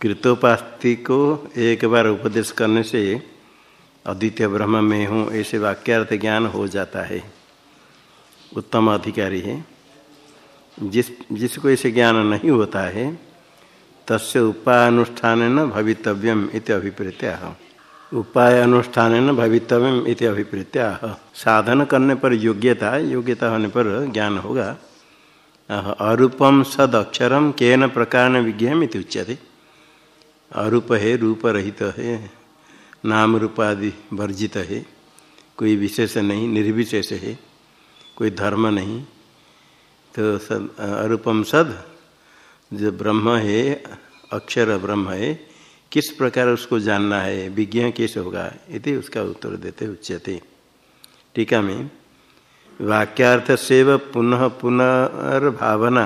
कृतोपास्ति को एक बार उपदेश करने से अद्वितीय ब्रह्म में हूँ, ऐसे वाक्यार्थ ज्ञान हो जाता है। उत्तम अधिकारी है। जिस, जिसको ऐसे ज्ञान नहीं होता है, तस्य उपायानुष्ठान न भवितव्यम इति अभिप्रेत्या उपाय अनुष्ठान न भवितव्यम इति अभिप्रेत्या साधन करने पर योग्यता योग्यता होने पर ज्ञान होगा। अरूपम सद अक्षरम केन प्रकार विज्ञान उच्यते। अरूप है, रूप रहित है, नाम रूपादि वर्जित है। कोई विशेष नहीं, निर्विशेष है, कोई धर्म नहीं। तो सद अरूपम सद, जो ब्रह्म है, अक्षर ब्रह्म है, किस प्रकार उसको जानना है विज्ञान कैसे होगा, इति उसका उत्तर देते उच्यते। टीका में वाक्यार्थ सेव पुनः पुनर्भावना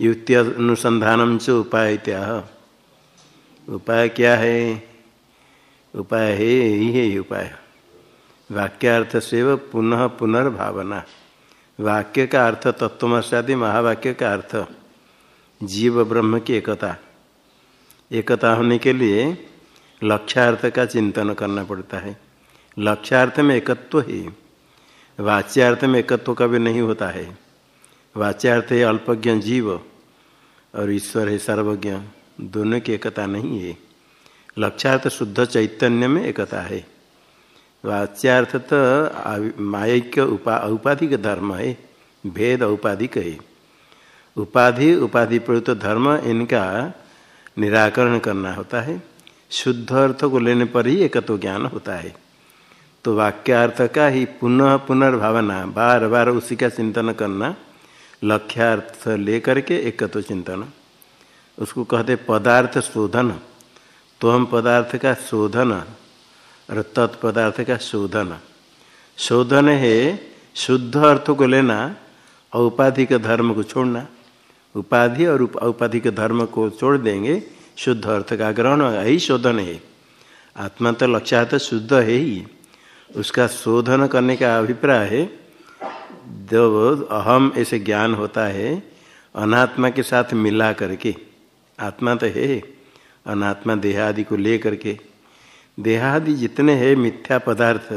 युक्ति अनुसंधान च उपाय उपाय क्या है? उपाय है यही है उपाय। वाक्यार्थ सेव पुनः पुनर्भावना। वाक्य का अर्थ तत्वमशादि महावाक्य का अर्थ। जीव ब्रह्म की एकता। एकता होने के लिए लक्ष्यार्थ का चिंतन करना पड़ता है। लक्ष्यार्थ में एकत्व ही। वाच्यार्थ में एकत्व कभी नहीं होता है। वाच्यार्थ है अल्पज्ञ जीव और ईश्वर है सर्वज्ञ। दोनों की एकता नहीं है। लक्ष्यार्थ शुद्ध चैतन्य में एकता है। वाच्यार्थ तो मायिक उपा, औपाधिक धर्म है। भेद औपाधिक है। उपाधि उपाधि प्रयुक्त धर्म इनका निराकरण करना होता है। शुद्ध अर्थ को लेने पर ही एकत्व ज्ञान होता है। तो वाक्यार्थ का ही पुनः पुनर्भावना, बार बार उसी का चिंतन करना, लक्ष्यार्थ लेकर के एकत्व चिंतन। उसको कहते पदार्थ शोधन। तो हम पदार्थ का शोधन, और तत्पदार्थ का शोधन। शोधन है शुद्ध अर्थ को लेना औपाधिक धर्म को छोड़ना। उपाधि और औपाधिक धर्म को छोड़ देंगे, शुद्ध अर्थ का ग्रहण, यही शोधन है। आत्मा तो लक्ष्य तो शुद्ध है ही। उसका शोधन करने का अभिप्राय है, जब अहम ऐसे ज्ञान होता है, अनात्मा के साथ मिला करके। आत्मा तो है, अनात्मा देहादि को ले करके देहादि जितने हैं मिथ्या पदार्थ,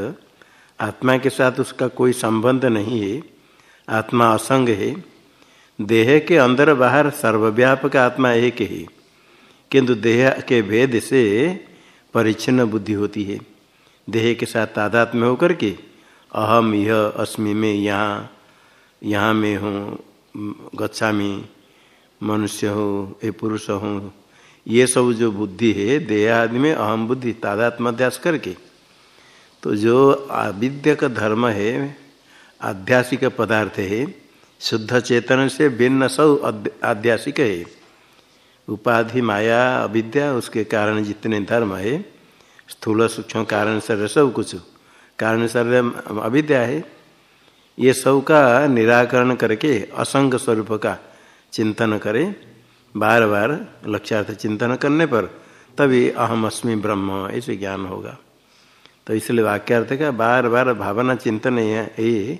आत्मा के साथ उसका कोई संबंध नहीं है, आत्मा असंग है। देह के अंदर बाहर सर्वव्यापक आत्मा एक ही, किंतु देह के भेद से परिच्छिन्न बुद्धि होती है। देह के साथ तादात्म्य होकर के अहम यह अस्मि में यहाँ यहाँ में हूँ, गच्छामी। मनुष्य हो ये पुरुष हो, ये सब जो बुद्धि है, देह आदि में अहम बुद्धि तादात्म अध्यास करके तो जो अविद्य का धर्म है, आध्यासिक पदार्थ है, शुद्ध चेतन से भिन्न सब आध्यासिक है। उपाधि, माया, अविद्या, उसके कारण जितने धर्म है, स्थूल सूक्ष्म कारण शरीर सब कुछ, कारण शरीर अविद्या है, ये सब का निराकरण करके असंग स्वरूप का चिंतन करे बार बार लक्ष्यार्थ चिंतन करने पर तभी अहम अस्मि ब्रह्म, ऐसे ज्ञान होगा। तो इसलिए वाक्यार्थ का बार बार भावना चिंतन ये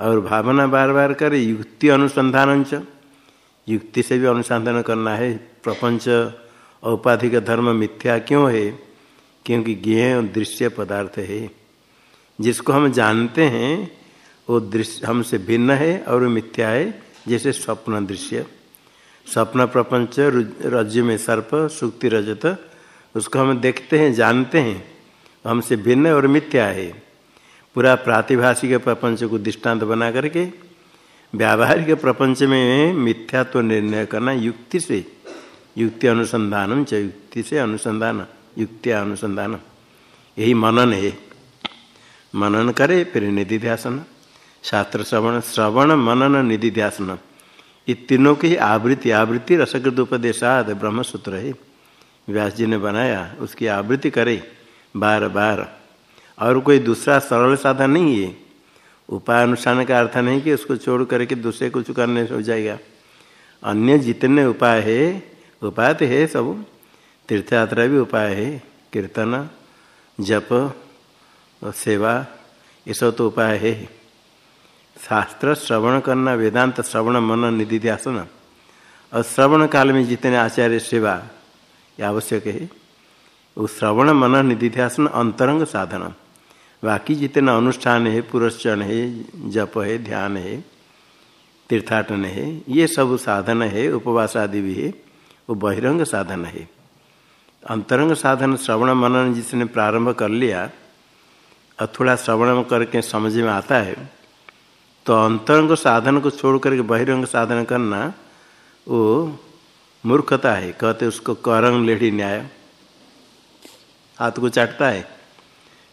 और भावना बार बार करे, युक्ति अनुसंधान च। युक्ति से भी अनुसंधान करना है, प्रपंच, औपाधिक धर्म मिथ्या क्यों है? क्योंकि ज्ञेय दृश्य पदार्थ है। जिसको हम जानते हैं, वो दृश्य हमसे भिन्न है और मिथ्या है। जैसे स्वप्न दृश्य, स्वप्न प्रपंच राज्य में सर्प, सुक्ति रजत, उसको हम देखते हैं, जानते हैं हमसे भिन्न और मिथ्या है। पूरा प्रातिभाषिक प्रपंच को दृष्टांत बना करके, व्यावहारिक प्रपंच में मिथ्या तो निर्णय करना युक्ति से, युक्ति अनुसंधान च युक्ति से अनुसंधान युक्तिया अनुसंधान। यही मनन है। मनन करे, फिर निधि ध्यासन शास्त्र श्रवण श्रवण मनन, निधि, ध्यासन। ये तीनों की आवृत्ति आवृत्ति रसकृत उपदेशाद ब्रह्मसूत्र है। व्यास जी ने बनाया, उसकी आवृत्ति करे, बार बार। और कोई दूसरा सरल साधन नहीं है। उपाय अनुष्ठान का अर्थ नहीं कि उसको छोड़ करके दूसरे कुछ करने से हो जाएगा। अन्य जितने उपाय है, उपाय तो है सब। तीर्थयात्रा भी उपाय है, कीर्तन, जप, सेवा, ये सब तो उपाय है। शास्त्र, श्रवण करना, वेदांत, श्रवण मन निधि ध्यासन और श्रवण काल में जितने आचार्य सेवा ये आवश्यक है, वो श्रवण मन निधिध्यासन अंतरंग साधन। बाकी जितने अनुष्ठान है पुरस्चन है, जप है, ध्यान है, तीर्थाटन है, ये सब साधन है, उपवास आदि भी है, वो बहिरंग साधन है। अंतरंग साधन श्रवण मनन जिसने प्रारंभ कर लिया, और थोड़ा श्रवण करके समझ में आता है तो अंतरंग साधन को छोड़ करके बहिरंग साधन करना, वो मूर्खता है। कहते उसको करंग लेढ़ी न्याय। हाथ को चाटता है।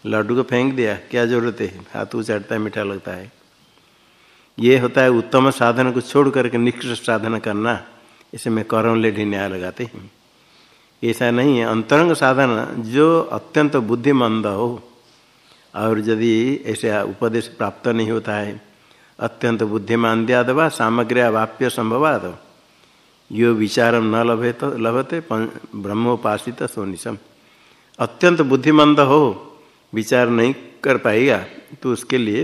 लड्डू को फेंक दिया, क्या ज़रूरत है? हाथ को चाटता है, मीठा लगता है। ये होता है उत्तम साधन को छोड़ करके निकृष्ट साधन करना। इसे में करम लेढ़ी न्याय लगाते हैं। ऐसा नहीं है। अंतरंग साधन जो अत्यंत बुद्धिमंद हो, और यदि ऐसे उपदेश प्राप्त नहीं होता है अत्यंत बुद्धिमान दियादवा सामग्री अवाप्य संभवाद। यो विचारम न लभे तो लभते ब्रह्मोपासित सोनिशम अत्यंत बुद्धिमंद हो, विचार नहीं कर पाएगा। तो उसके लिए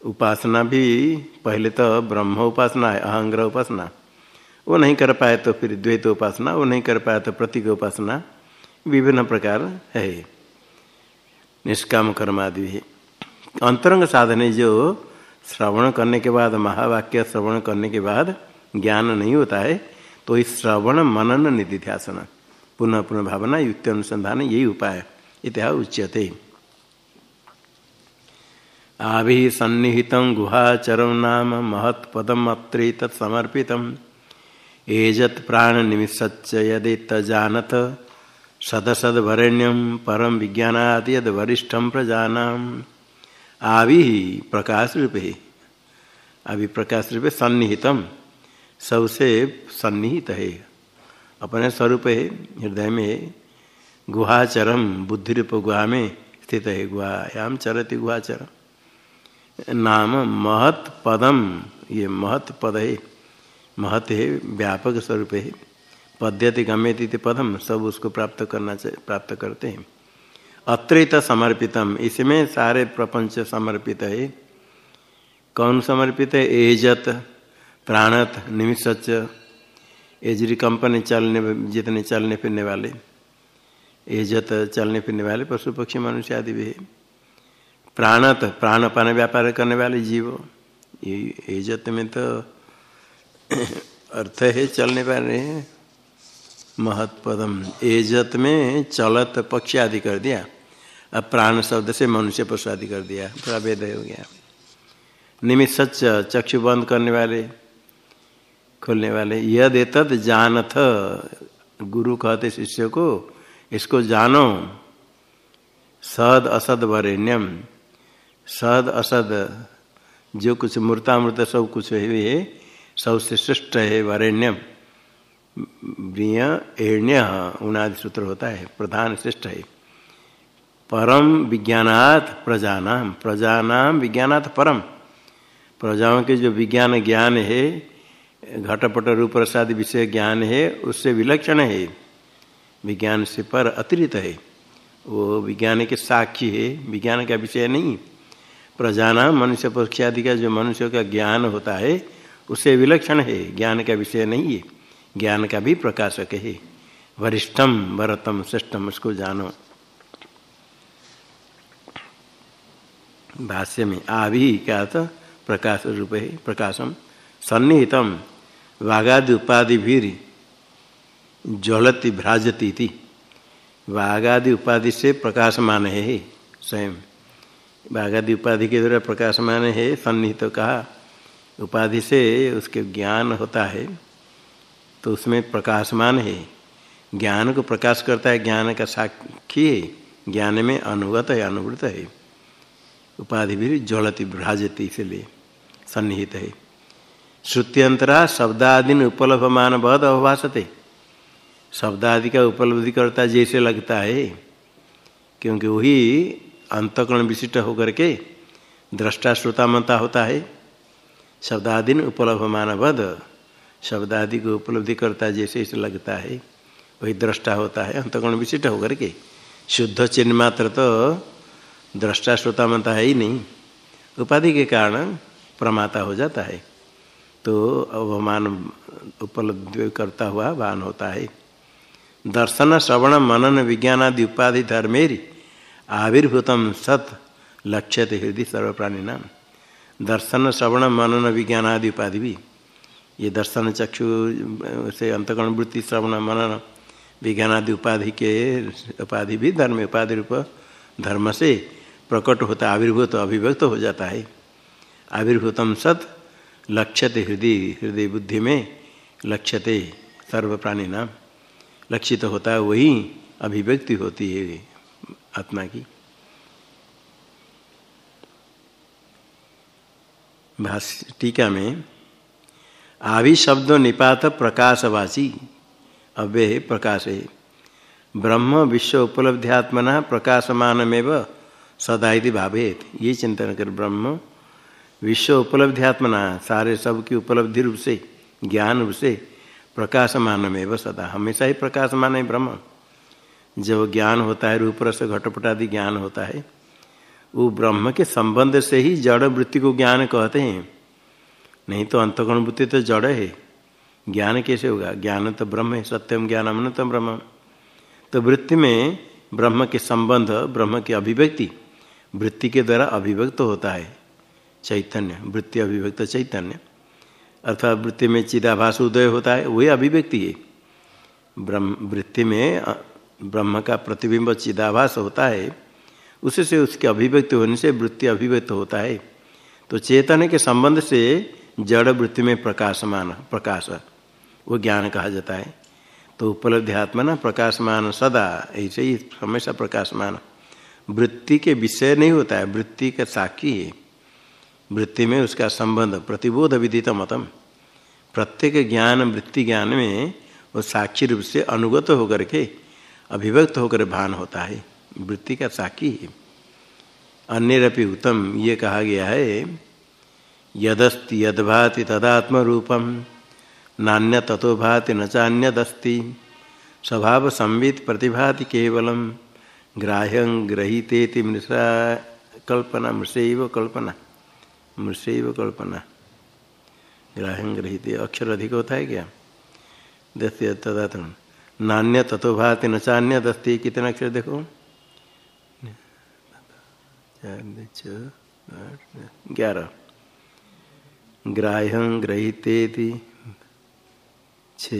उपासना भी, पहले तो ब्रह्म उपासना है अहंग्रह उपासना। वो नहीं कर पाए तो फिर द्वैत उपासना, वो नहीं कर पाए तो प्रतीक उपासना। विभिन्न प्रकार है। निष्काम कर्म आदि अंतरंग साधने जो श्रवण करने के बाद, महावाक्य श्रवण करने के बाद ज्ञान नहीं होता है तो इस श्रवण मनन निधिध्यासन, पुनः पुनः भावना युक्त अनुसंधान यही उपाय इतिहास उच्यते। आभि सन्निहित गुहाचर नाम महत्पदम तत्समर्पित एजत प्राण निमित्त यदेत जानत सदसदवरेण्यम परम विज्ञानाद यद वरिष्ठम प्रजानाम। आवि प्रकाश रूपे। अभी प्रकाश रूप सन्निहितम। सबसे सन्निहित है। अपने स्वरूप है, हृदय में गुहाचरम बुद्धि रूप गुहा में स्थित है। गुहायाम चरती गुहाचरम। नाम महत पदम, ये महत पद है। महत है, व्यापक स्वरूप है। पद्यति गम्यति पदम, सब उसको प्राप्त करना चाहिए प्राप्त करते हैं। अत्रित समर्पितम। इसमें सारे प्रपंच समर्पित है। कौन समर्पित है? एजत, प्राणत, निमिषच। एजरी कंपनी चलने, जितने चलने फिरने वाले। एजत, चलने फिरने वाले पशु पक्षी, मनुष्य आदि भी है। प्राणत, प्राण पान व्यापार करने वाले जीव। एजत में तो अर्थ है चलने वाले। महत्पदम। एजत में चलत पक्षी आदि कर दिया। अब प्राण शब्द से मनुष्य पशु आदि कर दिया थोड़ा भेद हो गया। निमित सच चक्षु बंद करने वाले, खोलने वाले, यद एतद जानथ, गुरु कहते शिष्य को, इसको जानो। सद असद वरेण्यम। सद असद, जो कुछ मूर्तामृत सब कुछ है सबसे श्रेष्ठ है वरेण्यम। ब्रिय, एण्य, उनादि सूत्र होता है, प्रधान श्रेष्ठ है। परम विज्ञानात् प्रजानाम। प्रजानाम विज्ञानात् परम। प्रजाओं के जो विज्ञान ज्ञान है, घटपट रूप प्रसाद विषय ज्ञान है, उससे विलक्षण है। विज्ञान से पर अतिरिक्त है। वो विज्ञान के साक्षी है, विज्ञान का विषय नहीं। प्रजाना मनुष्य पक्षी आदि का जो मनुष्य का ज्ञान होता है, उससे विलक्षण है। ज्ञान का विषय नहीं है। ज्ञान का भी प्रकाशक है। वरिष्ठम, वरतम, श्रेष्ठम, उसको जानो। भाष्य में आभि क्या था प्रकाश रूप है प्रकाशम सन्निहितम वाघादि उपाधि भी ज्वलती भ्राजती थी वाघादि उपाधि से प्रकाशमान है स्वयं। वाघादि उपाधि के द्वारा प्रकाशमान है सन्निहित कहा उपाधि से उसके ज्ञान होता है तो उसमें प्रकाशमान है। ज्ञान को प्रकाश करता है, ज्ञान का साक्षी ज्ञान में अनुगत है अनुभूत है। उपाधि भी ज्वलती भ्राजती इसलिए सन्निहित है। श्रुत्यंतरा शब्दादि उपलब्धमान बद अवभाषते शब्दादि का उपलब्धि करता जैसे लगता है, क्योंकि वही अंतकरण विशिष्ट होकर के दृष्टा श्रोता मनता होता है। शब्दादि उपलब्धमान बद, शब्दादि को उपलब्धि करता जैसे इसे लगता है, वही दृष्टा होता है, अंतकरण विशिष्ट होकर के। शुद्ध चिन्ह मात्र तो दृष्टा श्रोता मनता है ही नहीं। उपाधि के कारण प्रमाता हो जाता है। तो अवमान उपलब्ध करता हुआ वाहन होता है। दर्शन, श्रवण, मनन, विज्ञान आदि उपाधि धर्मेरी आविर्भूतम सत लक्ष्य हृदय सर्व प्राणी नाम दर्शन, श्रवण, मनन, विज्ञान आदि उपाधि भी। ये दर्शन चक्षु, से अंतकरण, वृत्ति, श्रवण, मनन, विज्ञान आदि उपाधि के उपाधि भी धर्म, उपाधि रूप धर्म से प्रकट होता आविर्भूत अभिव्यक्त हो जाता है। आविर्भूतम सत लक्ष्यते हृदय हृदय बुद्धि में लक्ष्यते सर्व प्राणी नाम। लक्षित होता है, वही अभिव्यक्ति होती है आत्मा की। भाष्य, टीका में, आवि शब्द निपात प्रकाशवाची अव्य प्रकाश। है ब्रह्म विश्व उपलब्ध्यात्मना प्रकाशमानमेव सदा यदि भावेत। ये चिंतन कर ब्रह्म, विश्व उपलब्ध्यात्मना, सारे सब की उपलब्धि रूप से, ज्ञान रूप से प्रकाशमान प्रकाशमानमेव सदा। हमेशा ही प्रकाशमान है ब्रह्म। जब ज्ञान होता है, रूप रस घटपट आदि ज्ञान होता है, वो ब्रह्म के संबंध से ही जड़ वृत्ति को ज्ञान कहते हैं। नहीं तो अंतगुण वृत्ति तो जड़ है। ज्ञान कैसे होगा? ज्ञान तो ब्रह्म है, सत्यम ज्ञान अमृतम ब्रह्म। तो वृत्ति में ब्रह्म के संबंध, ब्रह्म की अभिव्यक्ति वृत्ति के द्वारा अभिव्यक्त होता है। चैतन्य, वृत्ति अभिव्यक्त चैतन्य। अर्थात वृत्ति में चिदाभास उदय होता है, वही अभिव्यक्ति है। ब्रह्म, वृत्ति में ब्रह्म का प्रतिबिंब चिदाभास होता है, उसी से उसकी अभिव्यक्ति होने से वृत्ति अभिव्यक्त होता है। तो चेतन के संबंध से जड़ वृत्ति में प्रकाशमान, प्रकाश, वो ज्ञान कहा जाता है। तो उपलब्धि आत्मा ना प्रकाशमान सदा, ऐसे ही हमेशा प्रकाशमान। वृत्ति के विषय नहीं होता है, वृत्ति का साक्षी है। वृत्ति में उसका संबंध, प्रतिबोध विदित मतम। प्रत्येक ज्ञान, वृत्ति ज्ञान में वो साक्षी रूप से अनुगत होकर के अभिव्यक्त होकर भान होता है। वृत्ति का साक्षी है। अन्यरपि उत्तम ये कहा गया है, यदस्ति यदभाति तदात्म रूपम नान्य तथो भाति न चान्यदस्ति। स्वभाव संवित प्रतिभाति केवलम। ग्राह्य ग्रहीतेति मृषा कल्पना, मृषैव कल्पना मृषैव कल्पना। ग्राह्य ग्रहित, अक्षर अधिक होता है क्या? दस्ते तदा नान्य तथो भाति न चान्य दस्ती, कितना अक्षर देखो? ग्यारह। ग्राह्य ग्रहितेति छ।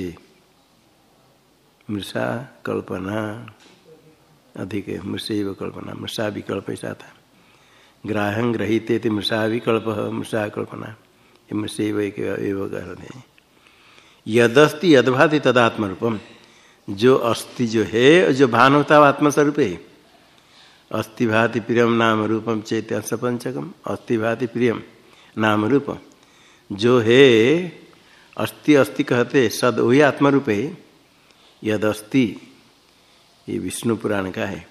मृषा कल्पना। अधिक है मृषैव कल्पना मृषा विकल्प ऐसा था ग्राह्य ग्रहित मृषा विकल्प मृषा कल्पना मृषैव एक है यदस्ति यदभाति तदात्म रूपम जो अस्थि जो है, जो भान होता है आत्मस्वरूप। है अस्थि भाति प्रियम नाम रूपम चैत्य पंचकम अस्थि भाति प्रियम नाम रूपम। जो है अस्थि अस्थि कहते, सद वही आत्मरूप। है यद अस्थि ये विष्णु पुराण का है।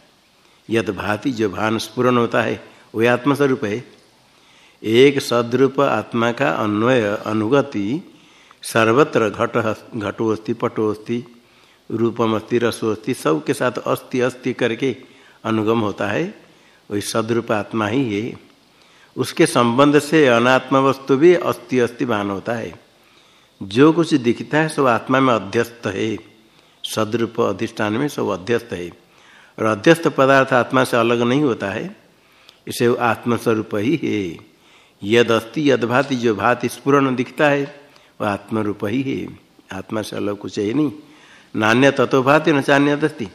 यद भाति जो भान स्पुरन होता है, वही आत्मस्वरूप है। एक सदरूप आत्मा का अन्वय अनुगति सर्वत्र घट घटो अस्थि पटो अस्थि रूपम अस्थि रसो अस्थि सब के साथ अस्थि अस्थि करके अनुगम होता है। वही सदरूप आत्मा ही है। उसके संबंध से अनात्मा वस्तु भी अस्थि अस्थि भान होता है। जो कुछ दिखता है, सब आत्मा में अध्यस्त है। सदरूप अधिष्ठान में सब अध्यस्त है। और अध्यस्त पदार्थ आत्मा से अलग नहीं होता है, इसे आत्मस्वरूप ही है। यद अस्थि यद जो भाति स्पूर्ण दिखता है, वह आत्मरूप ही है। आत्मा से अलग कुछ है नहीं। नान्य तत्व भाति न चान्य दस्ती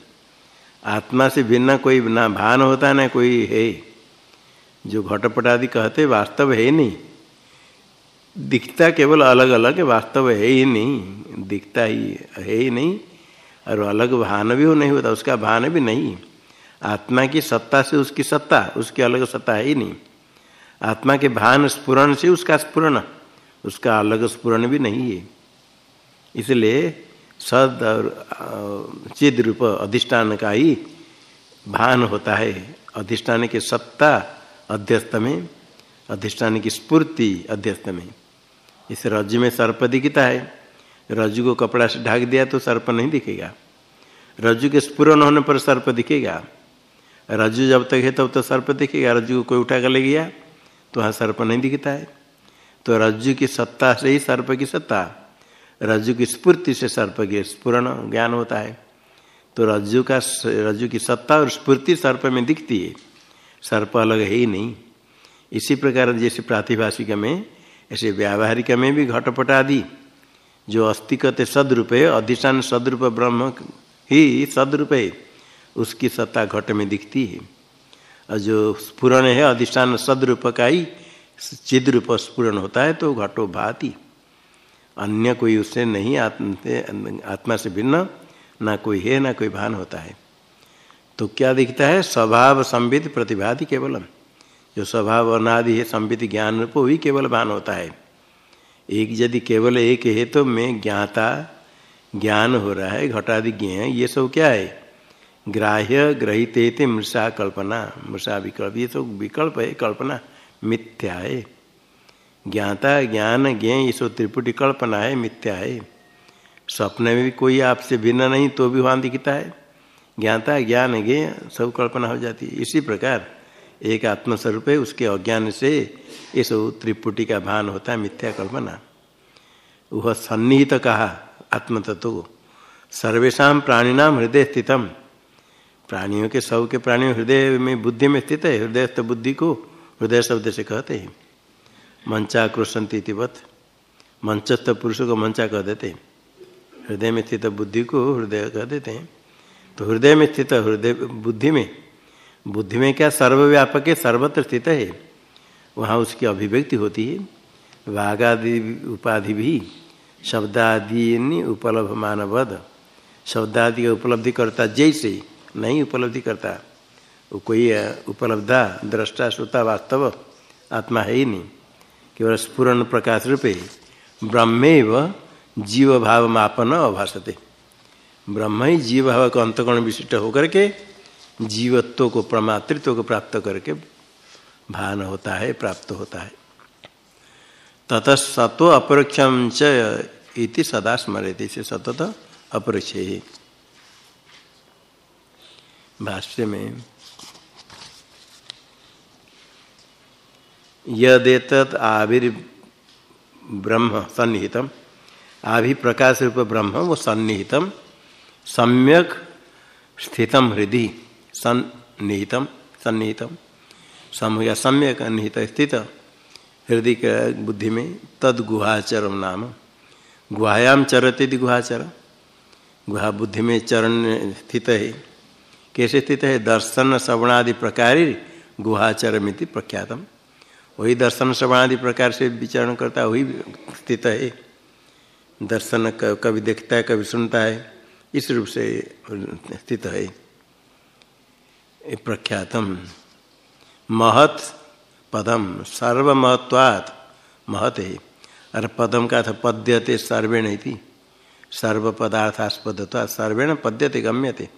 आत्मा से भिन्न कोई ना भान होता ना कोई है। जो घटपट आदि कहते वास्तव है नहीं। दिखता केवल अलग अलग वास्तव है ही नहीं। दिखता ही है ही नहीं। और अलग भान भी हो नहीं होता, उसका भान भी नहीं। आत्मा की सत्ता से उसकी सत्ता, उसकी अलग सत्ता है ही नहीं। आत्मा के भान स्पुरण से उसका स्पुरण उसका अलग स्पुरण भी नहीं है। इसलिए सद और चिद रूप अधिष्ठान का ही भान होता है। अधिष्ठान की सत्ता अध्यस्त में, अधिष्ठान की स्फूर्ति अध्यस्त में। इस रज्जु में सर्प दिखता है। रज्जु को कपड़ा से ढाक दिया तो सर्प नहीं दिखेगा। रज्जु के स्पूर्ण होने पर सर्प दिखेगा। रज्जु जब तक है तब तो सर्प दिखेगा। रज्जु को कोई उठा कर ले गया तो वहाँ सर्प नहीं दिखता है। तो रज्जु की सत्ता से ही सर्प की सत्ता। रज्जु की स्फूर्ति से सर्प के स्पूर्ण ज्ञान होता है। तो रज्जु का रज्जु की सत्ता और स्फूर्ति सर्प में दिखती है। सर्प अलग है ही नहीं। इसी प्रकार जैसे प्रातिभाषिक में, ऐसे व्यावहारिक में भी घटपट आदि जो अस्थि सदरूप है अधिष्ठान सदरूप ब्रह्म ही सदरूप है उसकी सत्ता घट में दिखती है। और जो स्फुरन है, अधिष्ठान सदरूप का ही चिद रूप स्फुरन होता है तो घटो भाती। अन्य कोई उससे नहीं आत्मा से भिन्न, ना कोई है, ना कोई भान होता है। तो क्या दिखता है? स्वभाव संविध प्रतिभादि केवलम। जो स्वभाव अनादि है संविध ज्ञान रूप वही केवल भान होता है। एक यदि केवल एक है तो मैं ज्ञाता, ज्ञान हो रहा है घटादि ज्ञ ये सब क्या है? ग्राह्य ग्रहित मृषा कल्पना, मृषा विकल्प, ये तो विकल्प है, कल्पना, मिथ्या है। ज्ञाता, ज्ञान, ज्ञ, ये सब त्रिपुटी कल्पना है, मिथ्या है। स्वप्न में भी कोई आपसे भिन्न नहीं तो भी वहाँ दिखता है। ज्ञाता, ज्ञान, ज्ञ, सब कल्पना हो जाती है। इसी प्रकार एक आत्मस्वरूप है, उसके अज्ञान से ये सब त्रिपुटी का भान होता है, मिथ्या कल्पना। वह सन्निहित कहा, आत्मतत्व को सर्वेशा प्राणीनाम हृदय स्थितम। प्राणियों के सब के प्राणियों हृदय में बुद्धि में स्थित है हृदय बुद्धि को हृदय शब्द से कहते हैं। मंचाक्रोशंती तिवत मंचस्थ पुरुष को मंचा कह देते हैं। हृदय में स्थित बुद्धि को हृदय कह देते हैं। तो हृदय में स्थित, हृदय बुद्धि में बुद्धि में क्या सर्वव्यापक है? सर्वत्र स्थित है। वहाँ उसकी अभिव्यक्ति होती है। वाघादि उपाधि भी शब्दादि उपलब्ध मानवद। शब्दादि का उपलब्धि करता जैसे, नहीं उपलब्धि करता। वो कोई उपलब्धा, दृष्टा, श्रोता, वास्तव, आत्मा है ही नहीं। केवल स्फुरन प्रकाश रूपे ब्रह्मेव जीव भाव मापन अभाषते ब्रह्म ही जीव भाव का अंतकोण विशिष्ट होकर के जीवत्व को प्रमातृत्व को प्राप्त करके भान होता है, प्राप्त होता है। तत सत्व अपरोक्षम च इति सदा स्मरते से सतत अपरोक्ष भाष्य में यदेत आविर् ब्रह्म सन्निहितम आभि प्रकाश रूप ब्रह्म वो सन्निहितम, सम्यक स्थितम हृदय सन्निहितम सन्निहितम सम या सम्यक निहित स्थित हृदय के बुद्धि में तद गुहाचरम नाम। गुहायाम चरते गुहाचर। गुहा बुद्धि में चरण स्थित है। कैसे स्थित है? दर्शन श्रवणादि प्रकार गुहाचर मिति प्रख्यातम। वही दर्शन श्रवणादि प्रकार से विचरण करता है, वही स्थित है। दर्शन कभी देखता है कभी सुनता है, इस रूप से स्थित है। प्रख्यातम। महत पदम, सर्वमहत्वात्। महत है। और पदम का था, पद्यते सर्वेण थी सर्व पदार्थास्पदता सर्वेण पद्यते, गम्यते।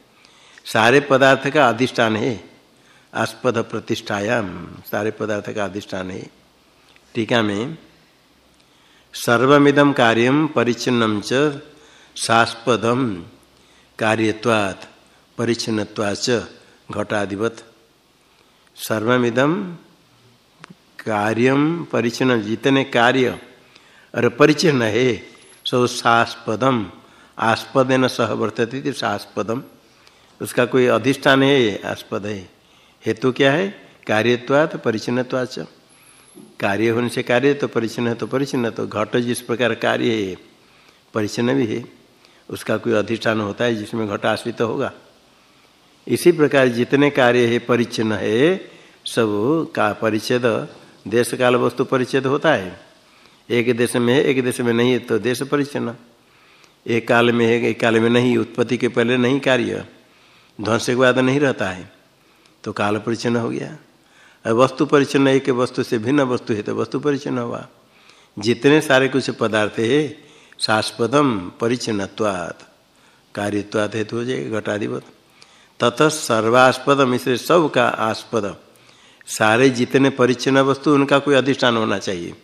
सारे पदार्थ का अधिष्ठान है। आस्पद प्रतिष्ठायाम, सारे पदार्थ का अधिष्ठान है। टीका में। सर्वमिदम कार्यम परिचिन्नम च सास्पदम कार्यवात् घटाधिपत। सर्वमिदम कार्यम परिचन्न जितने कार्य और परिचिन्न है, सो सास्पदम आस्पद न सह वर्तते सास्पदम उसका कोई अधिष्ठान है, आस्पद है। हेतु क्या है? कार्यत्वात परिचिन्नवाच कार्य होने से कार्य तो परिचन्न है तो परिचिन्न तो घट जिस प्रकार कार्य है परिचन्न भी है। उसका कोई अधिष्ठान होता है, जिसमें घट आश्रित तो होगा। इसी प्रकार जितने कार्य है परिचिन्न है, सब का परिच्छेद देश काल वस्तु परिच्छेद होता है। एक देश में है, एक देश में नहीं है तो देश परिचन्न एक काल में है, एक काल में नहीं, उत्पत्ति के पहले नहीं कार्य। ध्वंस के बाद नहीं रहता है तो काल परिचन्न हो गया। और वस्तु परिचन्न एक वस्तु से भिन्न वस्तु है तो वस्तु परिचन्न हुआ। जितने सारे कुछ पदार्थ है शास्पदम परिचिन्नत्वात् कार्यत्वात् हेतु हो जाएगा, घटाधिपत। ततः सर्वास्पद मिश्र सब का आस्पद सारे जितने परिचन्न वस्तु, उनका कोई अधिष्ठान होना चाहिए।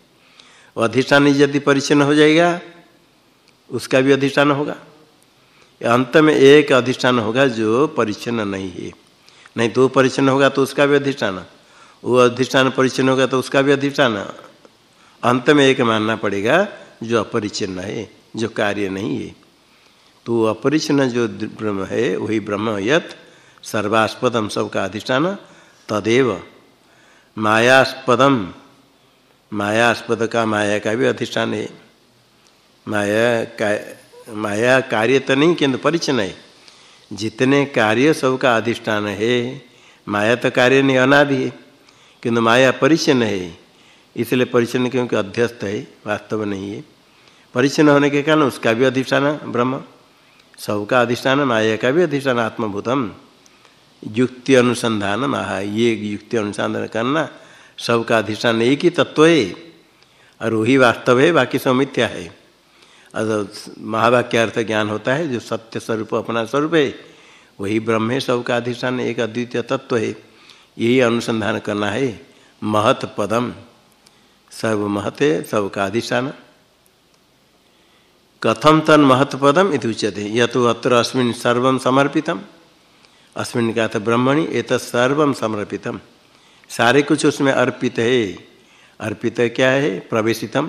वो अधिष्ठान यदि परिचन्न हो जाएगा, उसका भी अधिष्ठान होगा। अंत में एक अधिष्ठान होगा जो परिचन्न नहीं है। नहीं तो परिचन्न होगा तो उसका भी अधिष्ठान। वो अधिष्ठान परिचन्न होगा तो उसका भी अधिष्ठान। अंत में एक मानना पड़ेगा, जो अपरिचिन्न है, जो कार्य नहीं है। तो अपरिचिन्न जो ब्रह्म है, वही ब्रह्म यत सर्वास्पदम सबका अधिष्ठान, तदेव। मायास्पदम मायास्पद का माया का भी अधिष्ठान है। माया का, माया कार्य तो नहीं किंतु परिचन्न है। जितने कार्य सबका अधिष्ठान है, माया तो कार्य नहीं, अनादि है। किंतु माया परिचन्न है। इसलिए परिचन्न क्योंकि अध्यस्त है, वास्तव नहीं है। परिचन्न होने के कारण उसका भी अधिष्ठान, ब्रह्म। सबका अधिष्ठान, माया का भी अधिष्ठान, आत्मभूतम। युक्ति अनुसंधान महा ये युक्ति अनुसंधान करना सबका अधिष्ठान एक ही तत्व है, और वही वास्तव है, बाकी सब मिथ्या है। और महावाक्य अर्थ ज्ञान होता है, जो सत्य स्वरूप, अपना स्वरूप है, वही ब्रह्म है, सबका अधिष्ठान एक अद्वितीय तत्व है। यही अनुसंधान करना है, महत पदम। सर्व महत है, सबका अधिष्ठान। कथम तन महत्पदम इति उच्यते। यह तो अत्र अस्मिन सर्व समर्पितम। अस्मिन का था ब्रह्मणि एत सर्व समर्पितम। सारे कुछ उसमें अर्पित है। अर्पित क्या है? प्रवेशितम।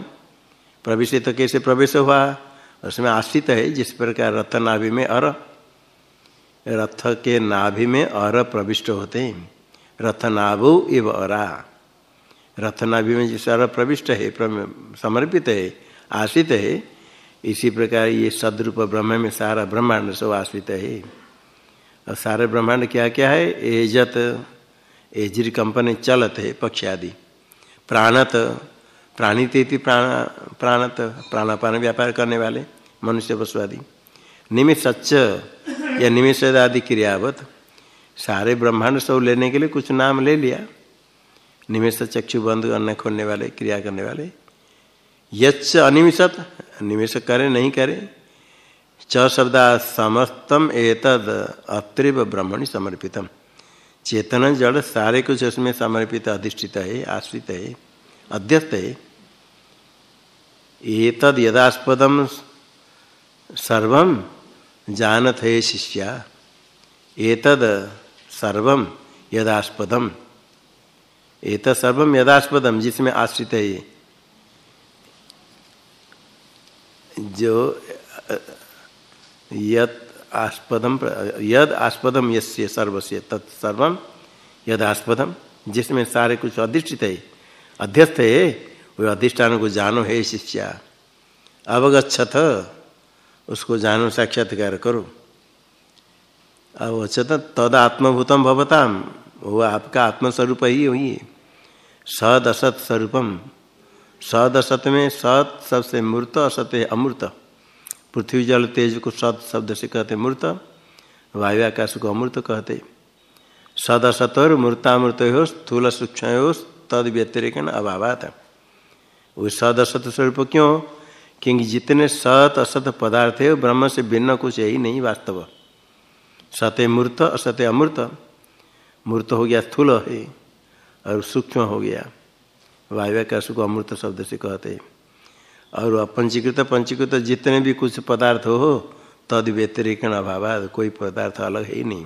प्रवेशित कैसे प्रवेश हुआ? उसमें आश्रित है, जिस प्रकार रथ नाभि में अर रथ के नाभि में अर प्रविष्ट होते हैं। रथ नाभो इव अरा। रथ नाभि में जिस अर प्रविष्ट है समर्पित है, आश्रित है, इसी प्रकार ये सदरूप ब्रह्म में सारा ब्रह्मांड सब आश्रित है। और सारे ब्रह्मांड क्या क्या है? एजत, एजरी कंपनी चलत है पक्ष आदि प्राणत प्राणित प्राण, प्राणत, प्राणापान व्यापार करने वाले, मनुष्य पशु आदि सच्च या निमिष आदि क्रियावत, सारे ब्रह्मांड सब लेने के लिए कुछ नाम ले लिया। निमिष चक्षु बंद करने खोलने वाले, क्रिया करने वाले। यच्च अनिमिषत, निमिष करे, नहीं करे। च शब्दा समस्तम एतद अत्रिव ब्रह्मणि समर्पितम। चेतन जड़ सारे कुछ उसमें समर्पित, अधिष्ठित है, आश्रित है, अध्यस्त है। एतद यदास्पदम सर्व जानत है शिष्या। एतद सर्व यदास्पदम एतद सर्व यदास्पदम जिसमें आश्रित है। जो यद आस्पदम यद आस्पदम यस्य सर्वस्य तत्सर्व यद आस्पदम जिसमें सारे कुछ अधिष्ठित है अध्यस्त है, वो अधिष्ठान को जानो है शिष्या। अवगछत उसको जानो, साक्षात्कार करो। अवगछत तद आत्मभूतम भवताम वो आपका आत्मस्वरूप ही हुई है। सद स्वरूपम सद असत में सत सबसे मूर्त असत है अमूर्त। पृथ्वी जल तेज को सत शब्द से कहते मूर्त वायु आकाश को अमृत कहते। सद असत और मूर्तामूर्त हो, स्थूल सूक्ष्म हो, तद व्यतिरिक अभावात। वो सद असत स्वरूप क्यों? क्योंकि जितने सत असत पदार्थ है ब्रह्म से भिन्न कुछ है ही नहीं वास्तव। सत्य मूर्त असत्य अमूर्त। मूर्त हो गया, स्थूल है, और सूक्ष्म हो गया। वायव्याकाश को अमृत शब्द से कहते। और अपंचीकृत पंचीकृत जितने भी कुछ पदार्थ हो, तद व्यतिरिकण अभाव कोई पदार्थ अलग है ही नहीं।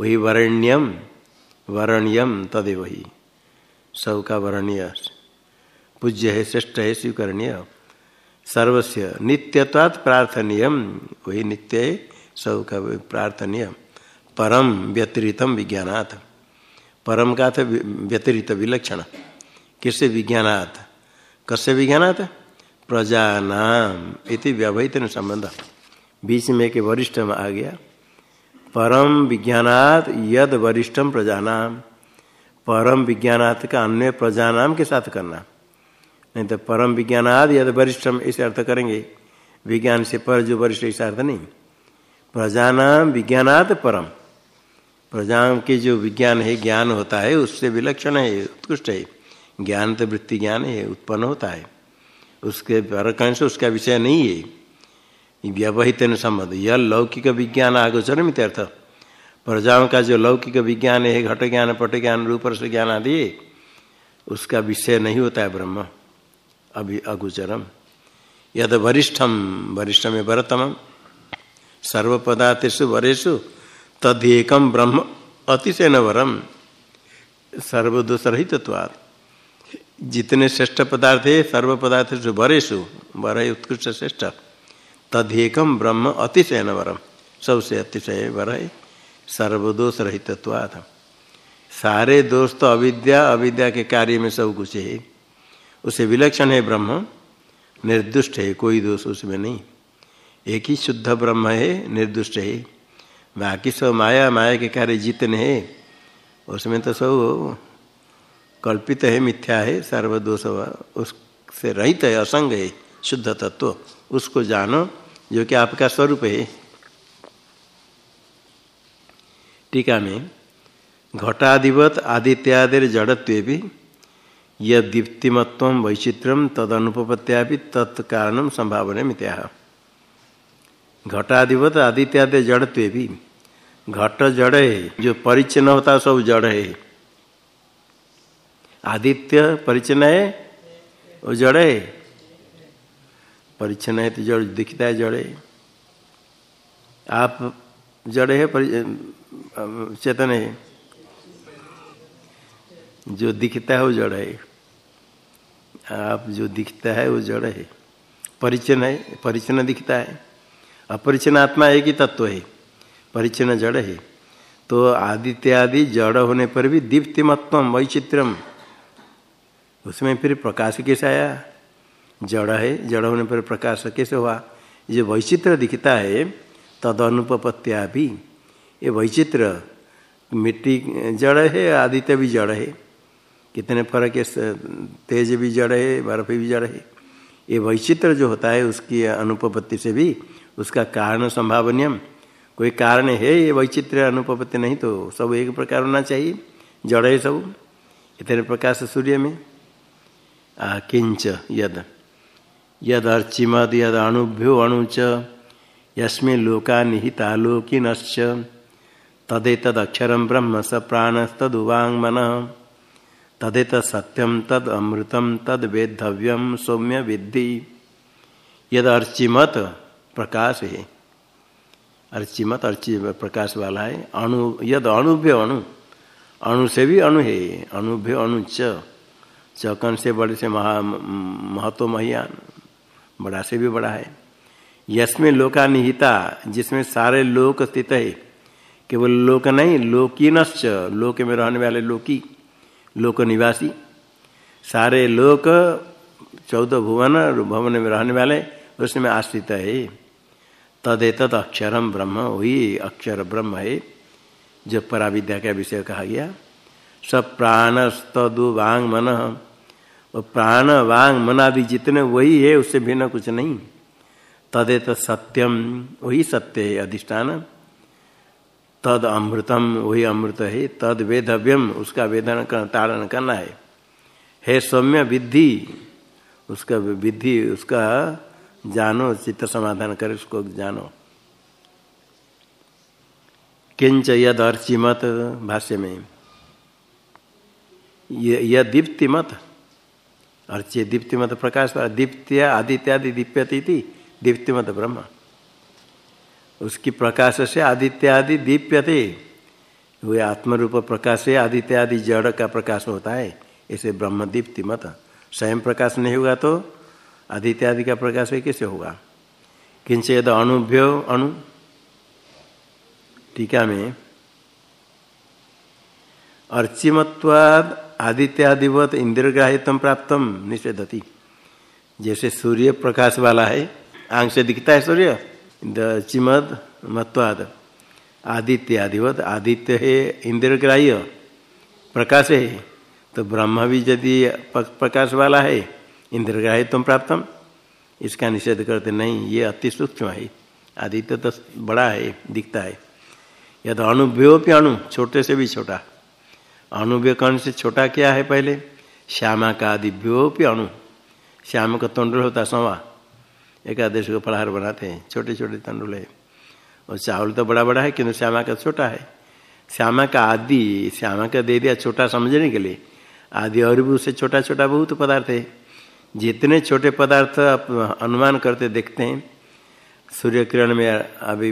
वही वरण्यम वरण्यम तदे वही। सबका वरणीय। पूज्य है, श्रेष्ठ है, स्वीकरणीय। सर्वस्य नित्यत्वात् प्रार्थनीय वही नित्य है, सबका प्रार्थनीय। परम व्यतिरितम विज्ञानात्। परम का था व्यतिरित विलक्षण। किससे विज्ञानात्? कस्य विज्ञानात्? प्रजानाम इति व्यवहित संबंध। बीच में एक वरिष्ठ आ गया। परम विज्ञानात् यद वरिष्ठम प्रजानाम। परम विज्ञानात् का अन्य प्रजानाम के साथ करना। नहीं तो परम विज्ञानाद यद वरिष्ठम ऐसे अर्थ करेंगे। विज्ञान से पर जो वरिष्ठ इस अर्थ नहीं। प्रजानाम विज्ञानात परम। प्रजा के जो विज्ञान है, ज्ञान होता है, उससे विलक्षण है, उत्कृष्ट है। ज्ञान तो वृत्ति ज्ञान है, उत्पन्न होता है। उसके परकंश, उसका विषय नहीं है। व्यवहित संबंध। यह लौकिक विज्ञान आगोचर मित्यर्थ प्रजाओं का जो लौकिक विज्ञान है, घट ज्ञान, पट ज्ञान, रूप से ज्ञान आदि उसका विषय नहीं होता है ब्रह्म। अभी अगोचरम। यद वरिष्ठम, वरिष्ठ में वरतम सर्व पदार्थेशु वरेशु तदेकम ब्रह्म अतिशय न वरम सर्वदोष रहितत्वात् जितने श्रेष्ठ पदार्थ है, सर्व पदार्थ से वरेशु वर है उत्कृष्ट श्रेष्ठ। तदेकम ब्रह्म अतिशय नवरम सबसे अतिशय वर है, सर्वदोष रहितत्वात्। सारे दोष तो अविद्या अविद्या के कार्य में सब कुछ है। उसे विलक्षण है ब्रह्म, निर्दुष्ट है, कोई दोष उसमें नहीं। एक ही शुद्ध ब्रह्म है, निर्दुष्ट है। बाकी सब माया माया के कार्य जितने हैं, उसमें तो सब कल्पित है, मिथ्या है सर्वदोष उससे रहित है, असंग है, शुद्ध तत्व, उसको जानो, जो कि आपका स्वरूप है। टीका में, घटाधिवत आदित्यादि जड़त्व भी यह दीप्तिमत्व अनुपत्या भी तत्कारण संभावना मिथ्या घटाधिपत आदित्यादि जड़त्व भी घट जड़ है जो परिचन्न होता सब जड़ है आदित्य परिचन्न है वो जड़ है परिचन्न है तो जड़ दिखता है जड़े आप जड़े है चेतन है। जो दिखता है वो जड़ है आप जो दिखता है वो जड़ है। परिचन्न है परिचन्न दिखता है। अपरिचन्न आत्मा एक ही तत्व है। परिचन्न जड़ है। तो आदित्य आदि जड़ होने पर भी दीप्तिमत्व वैचित्रम। उसमें फिर प्रकाश कैसे आया? जड़ है, जड़ होने पर प्रकाश कैसे हुआ? जो वैचित्र दिखता है तद अनुपत्या भी। ये वैचित्र, मिट्टी जड़ है, आदित्य भी जड़ है। कितने फ़र्क है तेज भी जड़ है, बर्फ़ भी जड़ है। ये वैचित्र जो होता है, उसकी अनुपपत्ति से भी उसका कारण संभावनीयम। कोई कारण है, ये वैचित्र अनुपपत्ति नहीं तो सब एक प्रकार होना चाहिए। जड़ है सब। इतने प्रकाश सूर्य में। किंच यद। यद अर्चिमद यद अणुभ्यो अणुच यस्में लोका निहितालोकिनश्च। तदेतद अक्षरम ब्रह्म स प्राणस्तदुवांग तदेत सत्यम तद अमृतम तद वेद्धव्यम सौम्य विद्धि यद अर्चिमत प्रकाश। है अर्चिमत अर्चि प्रकाश वाला है अणु, यद अणुभ्य अणु अणु से भी अणु है अणुभ्य अणु चौकन से बड़े से महा महत्व महियान बड़ा से भी बड़ा है। यशमें लोका निहिता जिसमें सारे लोक स्थित है, केवल लोक नहीं, लोकीनश्च, लोक में रहने वाले लोकी, लोक निवासी, सारे लोक चौदह भुवन, भवन में रहने वाले, उसमें आश्रित है। तदेत अक्षरम ब्रह्म, वही अक्षर ब्रह्म है, जो पराविद्या का विषय कहा गया। सब प्राण तदु वांग मन वो प्राण वांग मन जितने वही है उससे भिन्न कुछ नहीं। तदेत सत्यम वही सत्य है अधिष्ठान। तद अमृतम वही अमृत है। तद वेदव्यम उसका वेदन कर, तारण करना है। हे सौम्य विद्धि उसका विधि उसका जानो चित्त समाधान करे उसको जानो। किंच यद अर्चिमत भाष्य में। यह दीप्ति मत। अर्च्य दीप्ति मत प्रकाश दीप्त्य आदित्यादि दीप्यती थी। दीप्ति मत ब्रह्म। उसकी प्रकाश से आदित्य, आदि दीप्यते। वे आत्मरूप प्रकाश से आदित्य, आदि जड़ का प्रकाश होता है। ऐसे ब्रह्म दीप्ति मत। स्वयं प्रकाश नहीं होगा तो आदित्य, आदि का प्रकाश कैसे होगा? किंच यद अणुभ्यो, अणु। टीका में अर्चिमत्वाद आदित्यादिवत इंद्रग्राहित्व प्राप्त, निषेधति। जैसे सूर्य प्रकाश वाला है आँख से दिखता है सूर्य चिमद मत्वाद। आदित्य आदिवत आदित्य है, इंद्रग्राह्य, प्रकाश है। तो ब्रह्म भी यदि प्रकाश वाला है इंद्रग्राहित्व प्राप्तम इसका निषेध करते नहीं, ये अति सूक्ष्म है। आदित्य तो बड़ा है, दिखता है। यद अणुभ्योपि अणु, छोटे से भी छोटा अणुव्य कर्ण से छोटा क्या है पहले। श्यामा का आदिभ्योपि अणु। श्याम का तंडुल होता सवा। एकादश को फलहार बनाते हैं छोटे छोटे तंडुल। है और चावल तो बड़ा बड़ा है, किंतु श्यामा का छोटा है। श्यामा का आदि, श्यामा का दे दिया छोटा समझने के लिए। आदि और भी उससे छोटा छोटा बहुत पदार्थ है। जितने छोटे पदार्थ आप अनुमान करते देखते हैं सूर्य किरण में अभी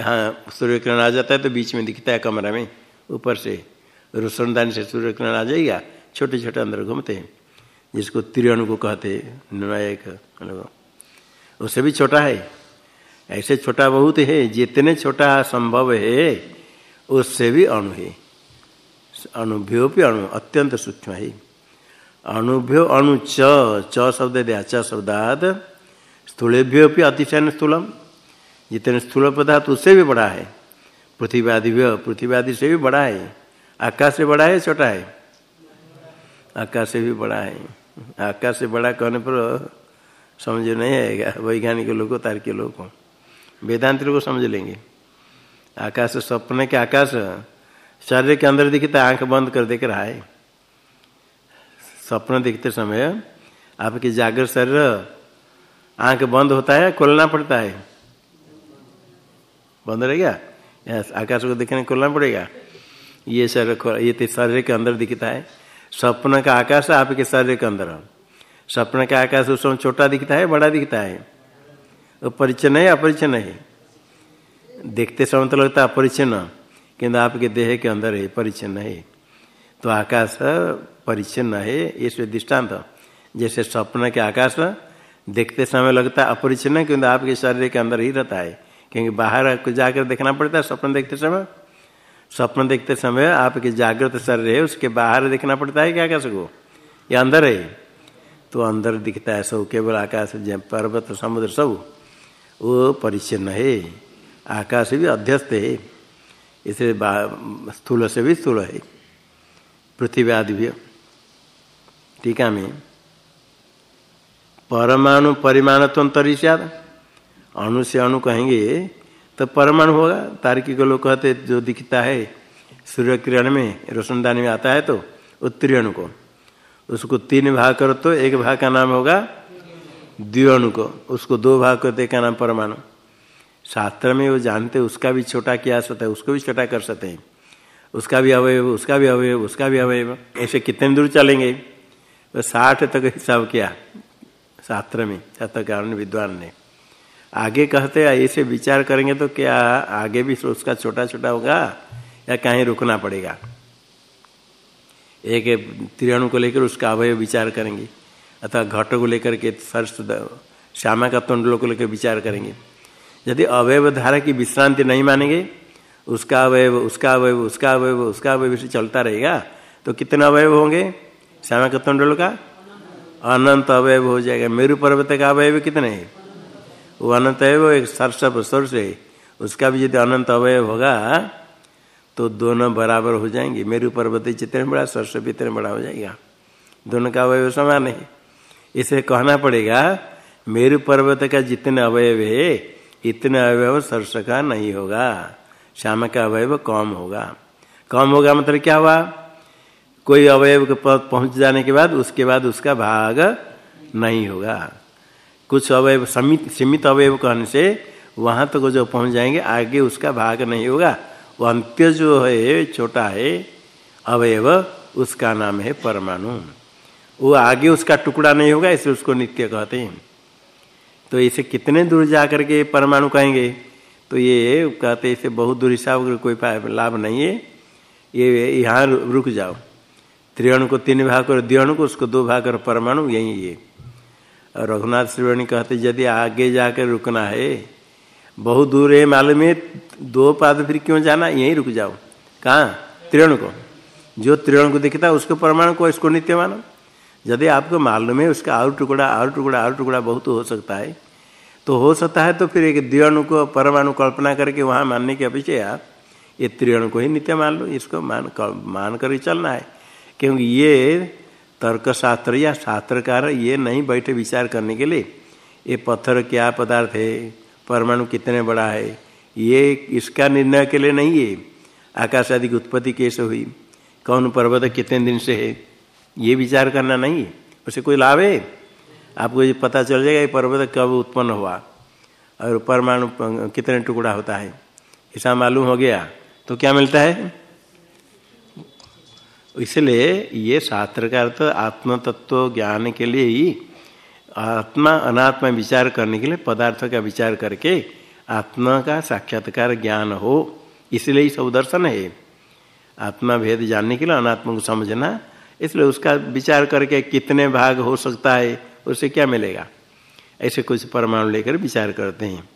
हाँ सूर्य किरण आ जाता है तो बीच में दिखता है कमरा में, ऊपर से। रोशनदान से सूर्य किरण आ जाएगा छोटे छोटे अंदर घूमते हैं, जिसको त्रिअणु को कहते नायक उससे भी छोटा है। ऐसे छोटा बहुत है, जितने छोटा संभव है उससे भी अणु है। अणुभ्यो भी अणु, अत्यंत सूक्ष्म है। अणुभ्यो अणु च च शब्द दिया च शब्दात स्थूलेभ्यो भी अतिशय स्थूलम। जितने स्थूल पदार्थ, उससे भी बड़ा है। पृथ्वी आदि पृथ्वी आदि से भी बड़ा है। आकाश से बड़ा है, छोटा है? आकाश से भी बड़ा है। आकाश से बड़ा कहने पर समझ नहीं आएगा। वैज्ञानिक लोग को तार्किक लोग को वेदांत को समझ लेंगे। आकाश स्वप्न के आकाश शरीर के अंदर दिखता आँख बंद कर देख रहा है। स्वप्न दिखते समय आपके जागृत शरीर आँख बंद होता है, खोलना पड़ता है। बंद रहेगा? आकाश को देखने खोलना पड़ेगा। ये शरीर ये तो शरीर के अंदर दिखता है। स्वप्न का आकाश आपके शरीर के अंदर स्वप्न का आकाश उस समय छोटा दिखता है, बड़ा दिखता है। वो परिचन्न है, अपरिचन्न है। देखते समय तो लगता है अपरिचन्न, किंतु आपके देह के अंदर है, परिचन्न है। तो आकाश परिचन्न है, ये दृष्टांत जैसे स्वप्न के आकाश, देखते समय लगता है अपरिचन्न, किंतु आपके शरीर के अंदर ही रहता है। क्योंकि बाहर जाकर देखना पड़ता है, स्वप्न देखते समय। स्वप्न देखते समय आपके जागृत शरीर है, उसके बाहर देखना पड़ता है क्या आकाश को? या अंदर है? तो अंदर दिखता है सब, केवल आकाश पर्वत, समुद्र, सब। वो परिचिन्न है। आकाश भी अध्यस्त है। इसलिए स्थूल से भी स्थूल है। पृथ्वी आदि भी। टीका में। परमाणु परिमाणत्व तरीस्याद अणु से अणु कहेंगे तो परमाणु होगा। तार्किक लोग कहते जो दिखता है, सूर्य किरण में रोशनदानी में आता है तो उत्तरी को। उसको तीन भाग करो तो एक भाग का नाम होगा द्विअणु को। उसको दो भाग करते का नाम? परमाणु। शास्त्र में वो जानते उसका भी छोटा किया सकता है, उसको भी छोटा कर सकते हैं। उसका भी अवयव, उसका भी अवयव, उसका भी अवयव। ऐसे कितने दूर चलेंगे? वो साठ तक हिसाब किया। शास्त्र में छात्र विद्वान ने। आगे कहते ऐसे विचार करेंगे तो क्या आगे भी उसका छोटा छोटा होगा या कहीं रुकना पड़ेगा? एक त्रियाणु को लेकर उसका अवय विचार करेंगे, अथवा घट को लेकर के सर्ष श्यामा का तुंडलों को लेकर विचार करेंगे। यदि अवयव धारा की विश्रांति नहीं मानेंगे, उसका अवयव उसका अवयव उसका अवयव उसका अवयव से चलता रहेगा तो कितने अवयव होंगे? श्यामा का तंडल का? अनंत अवयव हो जाएगा। मेरु पर्वत का अवयव कितने है? वो अनंत है, वो एक सरसप सोर्स है उसका भी यदि अनंत अवय होगा तो दोनों बराबर हो जाएँगे। मेरु पर्वत जितने बड़ा सरसप इतने बड़ा हो जाएगा। दोनों का अवयव समान है। इसे कहना पड़ेगा, मेरु पर्वत का जितने अवयव है, इतने अवयव सरस का नहीं होगा। श्याम का अवयव कम होगा। कम होगा मतलब क्या हुआ? कोई अवयव के पहुँच जाने के बाद, उसके बाद उसका भाग नहीं होगा। कुछ अवयव सीमित अवयव कहने से वहाँ तक तो जो पहुँच जाएँगे, आगे उसका भाग नहीं होगा। वो अंत्य जो है, छोटा है, अवयव, उसका नाम है परमाणु। वो आगे उसका टुकड़ा नहीं होगा, इसे उसको नित्य कहते हैं। तो इसे कितने दूर जा करके परमाणु कहेंगे? तो ये कहते इसे बहुत दूर हिसाब कोई लाभ नहीं है, ये यहाँ रुक जाओ। त्रियाणु को तीन भाग करो द्विअणु को, उसको दो भाग करो परमाणु, यही ये रघुनाथ श्रीवाणी कहते, यदि आगे जाकर रुकना है, बहुत दूर है, मालूम है, दो पाद फिर क्यों जाना? यहीं रुक जाओ। कहाँ? त्रिण को। जो त्रिण को दिखता है उसको परमाणु को इसको नित्य मानो। यदि आपको मालूम है, उसका और टुकड़ा और टुकड़ा और टुकड़ा बहुत हो सकता है तो हो सकता है तो फिर एक द्विअणु को, परमाणु कल्पना करके वहाँ मानने की अपेक्षा ये त्रिअणु को ही नित्य मान लो। इसको मान मान कर ही चलना है। क्योंकि ये तर्क शास्त्र या शास्त्रकार ये नहीं बैठे विचार करने के लिए। ये पत्थर क्या पदार्थ है? परमाणु कितने बड़ा है? ये इसका निर्णय के लिए नहीं है। आकाश आदि की उत्पत्ति कैसे हुई? कौन पर्वत कितने दिन से है? ये विचार करना नहीं है। उसे कोई लाभ है? आपको ये पता चल जाएगा ये पर्वत कब उत्पन्न हुआ। और परमाणु कितने टुकड़ा होता है? ऐसा मालूम हो गया। तो क्या मिलता है? इसलिए ये शास्त्र का अर्थ आत्म तत्व ज्ञान के लिए ही, आत्मा अनात्मा विचार करने के लिए पदार्थ का विचार करके आत्मा का साक्षात्कार ज्ञान हो, इसलिए ही सब दर्शन है। आत्मा भेद जानने के लिए अनात्मा को समझना, इसलिए उसका विचार करके कितने भाग हो सकता है उससे क्या मिलेगा? ऐसे कुछ परमाणु लेकर विचार करते हैं।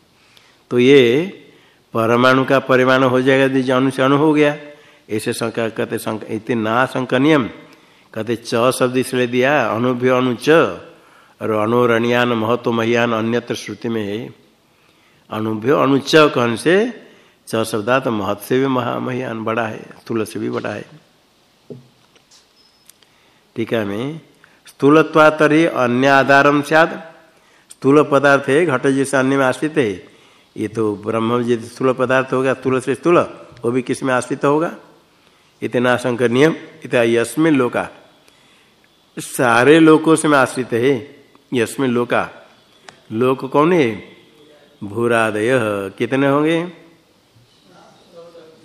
तो ये परमाणु का परिमाण हो जाएगा, यदि अणु हो गया ऐसे शंका कहते इतने ना शंकनियम कहते च शब्द इसलिए दिया अनुभ्य अनुच और अणुरणियान महत्व महियान अन्यत्र श्रुति में है। अनुभ्य अणुच कहन से च शब्दात महत्व से भी महामहियान बड़ा है, स्थूल से भी बड़ा है। टीका में स्थूलत्वा तरी अन्य आधारम सद स्थूल पदार्थ है, घट जैसे अन्य में आश्रित है। ये तो ब्रह्म यदि स्थूल पदार्थ होगा, स्थूल से स्थूल, वो भी किसमें आश्रित होगा? इतना शंकर नियम इतना यस्मिन लोका। सारे लोकों से में आश्रित है, यस्मिन लोका। लोक कौन है? भूरादय। कितने होंगे?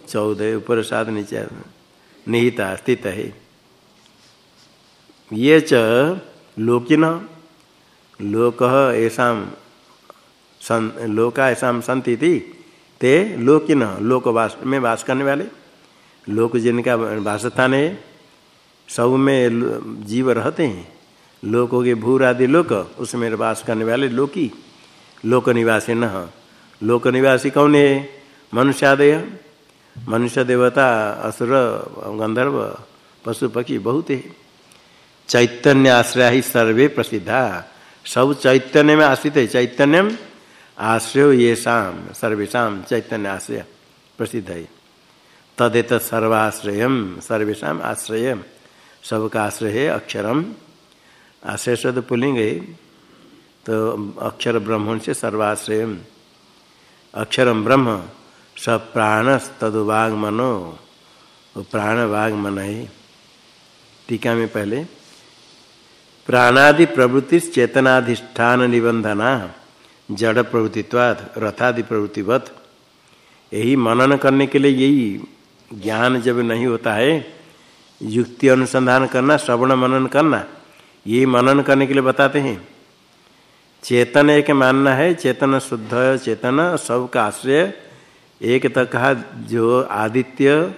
चौदह, ऊपर सात, नीचे निहिता स्थित है। ये च लोकिन। लोक ऐसा लोका ऐसा संति थी ते लोकिन, लोक वास, में वास करने वाले। लोक जिनका वासस्थान है, सब में जीव रहते हैं। लोक हो गए आदि लोक, उसमें वास करने वाले लोकी। लोक निवासी न लोक निवासी कौन है? मनुष्यादय। मनुष्य देवता असुर, गंधर्व पशु पक्षी बहुत है। चैतन्य आश्रय ही सर्वे प्रसिद्धा। सब चैतन्य में आश्रित है। चैतन्यम आश्रय ये शाम सर्वेशा चैतन्य आश्रय प्रसिद्ध है। तदेत सर्वाश्रय सर्वेशा आश्रय सबका आश्रय है अक्षरम। आश्रय शब्द पुलिंग है तो अक्षर ब्रह्म से सर्वाश्रय अक्षरम ब्रह्म स प्राण तदुवाग मनो प्राण वाग मन है टीका में पहले, प्राणादि प्रवृत्ति चेतनाधिष्ठान निबंधना, जड़ प्रवृत्तित्वाद रथादि प्रवृत्तिवत। यही मनन करने के लिए यही ज्ञान जब नहीं होता है, युक्ति अनुसंधान करना, श्रवण मनन करना, ये मनन करने के लिए बताते हैं। चेतन एक मानना है, चेतन शुद्ध, चेतन सबका आश्रय, एक तक कहा, जो आदित्य,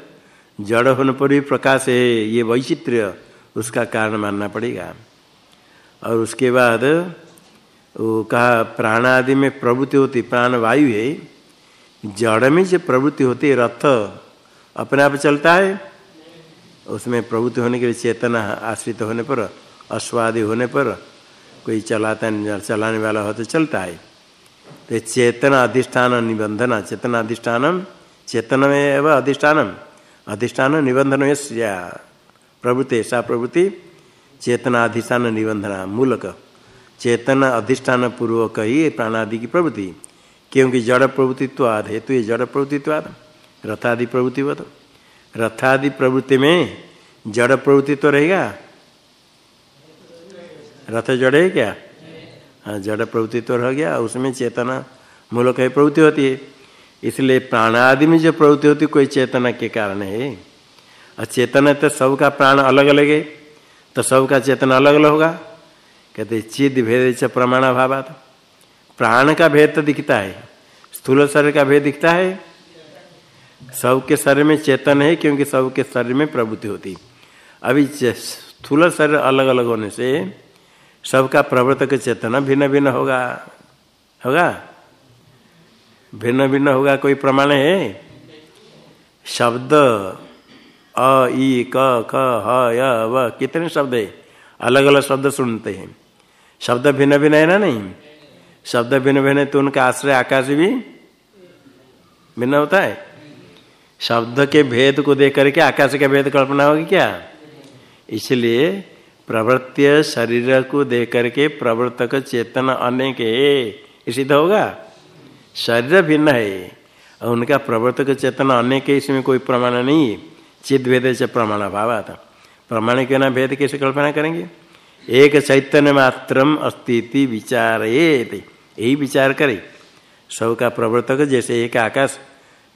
जड़ होने पर भी प्रकाश है, ये वैचित्र्य, उसका कारण मानना पड़ेगा। और उसके बाद, वो कहा, प्राण आदि में प्रवृत्ति होती, प्राण वायु है, जड़ में जो प्रवृत्ति होती रथ अपने आप चलता है। उसमें प्रवृत्ति होने के लिए चेतना आश्रित होने पर अश्वादि होने पर, कोई चलाता चलाने वाला हो तो चलता है। तो चेतना अधिष्ठान निबंधन, चेतना अधिष्ठान चेतन में एवं अधिष्ठानम। अधिष्ठान निबंधन प्रवृत्ति ऐसा प्रवृत्ति, चेतना अधिष्ठान निबंधना, मूलक। चेतन अधिष्ठान पूर्वक ही प्राणादि की प्रवृत्ति। क्योंकि जड़ प्रवृत्तित्वाद हेतु ये जड़ प्रवृत्तित्वाद रथादि प्रवृत्तिवत रथादि प्रवृत्ति में जड़ प्रवृत्ति तो रहेगा? रथ जड़ है क्या? हाँ जड़ प्रवृत्ति तो रह गया, उसमें चेतना मूलक है प्रवृत्ति होती है। इसलिए प्राणादि में जो प्रवृत्ति होती कोई चेतना के कारण है। और चेतना तो सबका प्राण अलग अलग है तो सबका चेतना अलग अलग होगा। कहते चिद भेद च प्रमाणाभावात। प्राण का भेद तो दिखता है, स्थूल शरीर का भेद दिखता है सबके शरीर में चेतन है क्योंकि सबके शरीर में प्रवृत्ति होती। अभी स्थूल शरीर अलग अलग होने से सबका प्रवर्तक चेतना भिन्न भिन्न होगा। होगा? भिन्न भिन्न होगा कोई प्रमाण है? शब्द अ ई क, ख, ह, य, व कितने शब्द है? अलग अलग शब्द सुनते हैं। शब्द भिन्न भिन्न है ना नहीं? शब्द भिन्न भिन्न तो उनका आश्रय आकाश भी भिन्न होता है? शब्द के भेद को देख करके आकाश का भेद कल्पना होगी क्या? इसलिए प्रवृत्य शरीर को देख करके प्रवर्तक चेतन अनेक है। सिद्ध होगा? शरीर भिन्न है। और उनका प्रवर्तक चेतन अनेक है, इसमें कोई प्रमाण नहीं चिद भेद से प्रमाण अभाव था प्रमाण के ना भेद कैसे कल्पना करेंगे? एक चैतन्य मात्रम अस्तित्व विचार यही विचार करे। सबका प्रवर्तक जैसे एक आकाश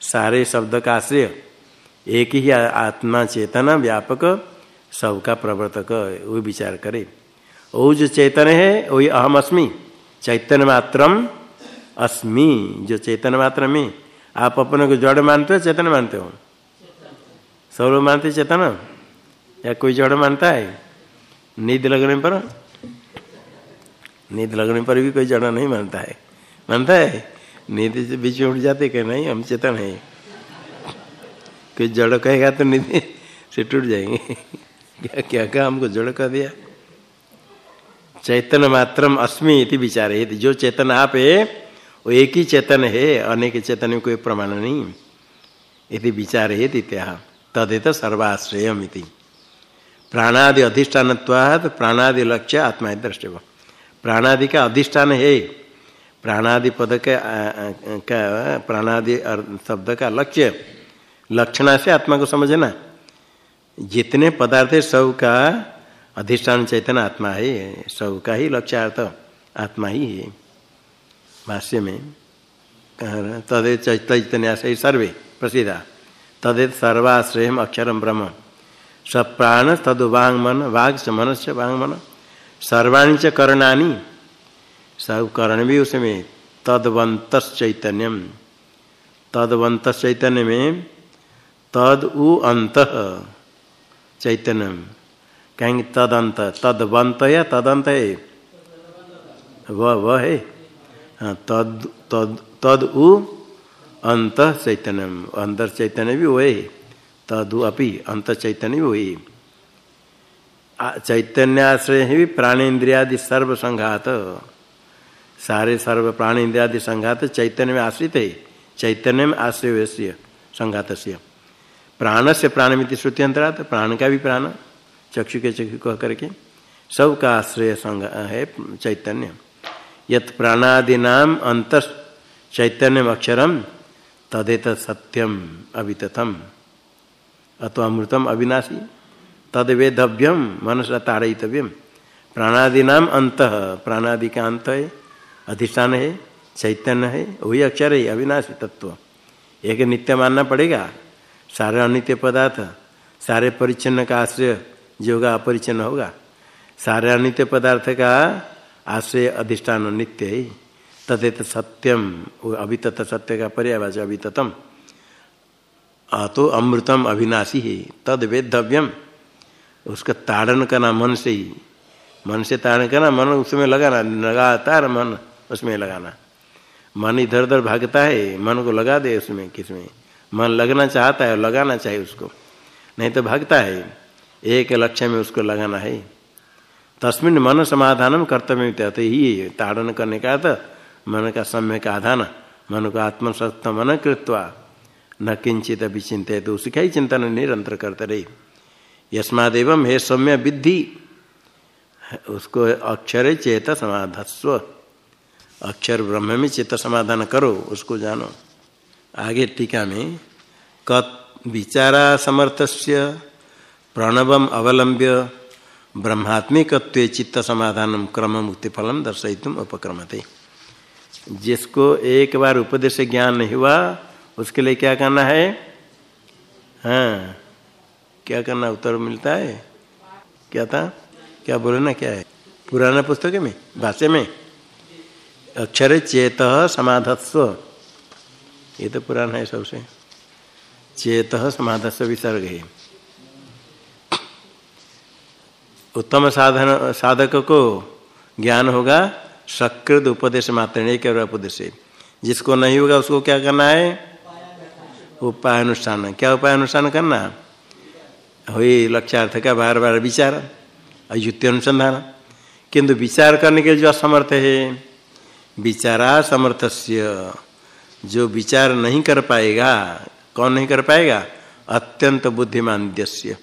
सारे शब्द का आश्रय। एक ही आत्मा चेतना व्यापक, सबका प्रवर्तक, वो विचार करे। वो जो चेतन है, वही अहम अस्मि। चैतन्य मात्रम अस्मि। जो चैतन्य मात्र में, आप अपने को जड़ मानते हो, चेतन मानते हो? सब लोग मानते चेतन? या कोई जड़ मानता है? नींद लगने पर? नींद लगने पर भी कोई जड़ नहीं मानता है। मानता है? नींद से बीच में उठ जाते कि नहीं? हम चेतन है। कोई जड़ कहेगा तो नींद से टूट जाएँगे। क्या क्या कहा हमको जड़ कह दिया? चैतन मात्रम अस्मि इति विचार। है जो चेतन आप है, वो एक ही चेतन है, अनेक चेतन में कोई प्रमाण नहीं। इति विचार है त्या तदेत सर्वाश्रय प्राणादि अधिष्ठान प्राणादि लक्ष्य आत्मा दृष्टि प्राणादि का अधिष्ठान है। प्राणादि पद का, का प्राणादि शब्द का लक्ष्य। लक्षणा से आत्मा को समझना। जितने पदार्थ है सब का अधिष्ठान चैतन्य आत्मा है सब का ही लक्ष्यार्थ आत्मा ही है। भाष्य में तदे चैतन्य से सर्वे प्रसिद्धा। तदे सर्वाश्रय अक्षरम ब्रह्म। स प्राण तद वांग मन वाघ से मन से वांग मन सर्वाणी च करणानी। सब करण भी उसमें तदवंत चैतन्यम। तदवंत चैतन्य में तद उ अंत चैतन्यम। कहेंगे तदंत, तदवंत या तदंत है वह वह है। हाँ तद तद तद उ अंत चैतन्यम। अंतर चैतन्य भी वही। तदु अपि अंत चैतन्य भी वही। चैतन्याश्रय भी प्राणेन्द्रियादि सर्व संघात सारे सर्व प्राणेन्द्रियादि संघात चैतन्य में आश्रित है। चैतन्य में आश्रय संघात से प्राण से प्राणमिति श्रुत्यंतरात प्राण का भी प्राण, चक्षु के चक्षु कह करके। सब का आश्रय संग है चैतन्य। यत प्राणादीनाम अंत चैतन्य अक्षरम, तदेत सत्यम अवितथम अथवा अमृतम अविनाशी तद वेदव्यम मनसा ताड़ितव्यम प्राणादीनाम अंत, प्राणादि का अंत है। अधिष्ठान है, चैतन्य है, वही अक्षर है, अविनाशी तत्व। एक नित्य मानना पड़ेगा। सारे अनित्य पदार्थ, सारे परिच्छन्न का आश्रय जो होगा अपरिचन्न होगा। सारे अनित्य पदार्थ का आश्रय अधिष्ठान नित्य है। तदेत सत्यम अभितत सत्य का पर्यावाच अभिततम तो अमृतम अविनाशी है, तद वेदव्यम उसका ताड़न करना मन से ही। मन से ताड़न करना मन, उसमें लगाना लगातार मन। उसमें लगाना। मन इधर उधर भागता है, मन को लगा दे उसमें, किसमें? मन लगना चाहता है लगाना चाहिए उसको। नहीं तो भागता है। एक लक्ष्य में उसको लगाना है। तस्मिन मन समाधान कर्तव्य तो ही, ताड़न करने का तो मन का समय का आधान, मन को आत्मसत्व मन कृत्वा। न किंचित अभी चिंत तो उसका ही चिंतन निरंतर करते रही। यस्मादेव हे सौम्य विद्धि, उसको अक्षर चेत समाधस्व अक्षर ब्रह्म में चित्त समाधान करो, उसको जानो। आगे टीका में, कत विचारा समर्थस्य प्रणवम अवलंब्य ब्रह्मात्मिक चित्त समाधान क्रम मुक्ति फलम दर्शयितुम उपक्रमते। जिसको एक बार उपदेश ज्ञान नहीं हुआ, उसके लिए क्या करना है? हाँ क्या करना उत्तर मिलता है? क्या था? क्या बोले ना क्या है? पुराना पुस्तक में? भाष्य में? अक्षर चेत समाधस्व ये तो पुराना है सबसे। चेत समाधस्व विसर्ग है। उत्तम साधन, साधक को ज्ञान होगा सकृत उपदेश मात्र नहीं, केवल उपदेश जिसको नहीं होगा उसको क्या करना है? उपाय अनुष्ठान क्या उपाय अनुष्ठान करना? हुई लक्ष्यार्थ का बार बार विचार युक्ति अनुसंधान। किंतु विचार करने के लिए जो असमर्थ है विचारा समर्थस्य। जो विचार नहीं कर पाएगा, कौन नहीं कर पाएगा? अत्यंत बुद्धिमान दस्य।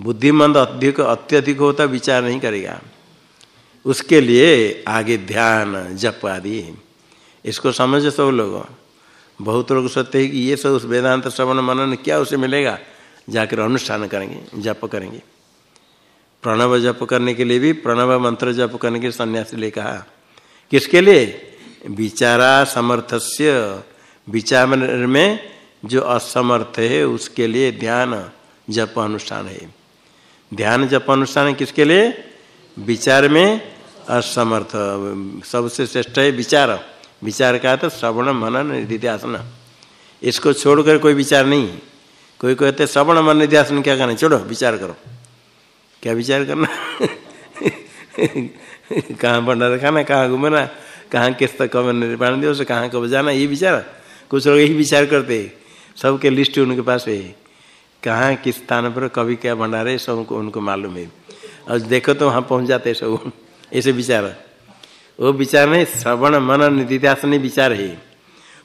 बुद्धिमंद अधिक अत्यधिक होता विचार नहीं करेगा। उसके लिए आगे ध्यान, जप आदि। इसको समझ सब लोग। बहुत लोग सोचते हैं कि ये सब उस वेदांत श्रवण मनन क्या उसे मिलेगा? जाकर अनुष्ठान करेंगे, जप करेंगे। प्रणव जप करने के लिए भी, प्रणव मंत्र जप करने के लिए सन्यासी ले कहा। किसके लिए? विचारा समर्थस्य। विचार में जो असमर्थ है, उसके लिए ध्यान, जप अनुष्ठान है। ध्यान, जप अनुष्ठान किसके लिए? विचार में असमर्थ। सबसे श्रेष्ठ है विचार। विचार का तो श्रवण मनन निध्यासन। इसको छोड़कर कोई विचार नहीं कोई कहते श्रवण, मन, निध्यासन क्या करना छोड़ो, विचार करो। क्या विचार करना कहाँ भंडार खाना कहाँ घूमना कहाँ किस तक कब निर्माण दिवस कहाँ कब जाना ये विचार कुछ लोग यही विचार करते सबके लिस्ट उनके पास है। कहाँ, किस स्थान पर, कभी क्या भंडारे सबको उनको मालूम है। और देखो तो वहाँ पहुँच जाते सब। ऐसे विचार वो विचार नहीं, श्रवण, मन निधिध्यासन विचार है।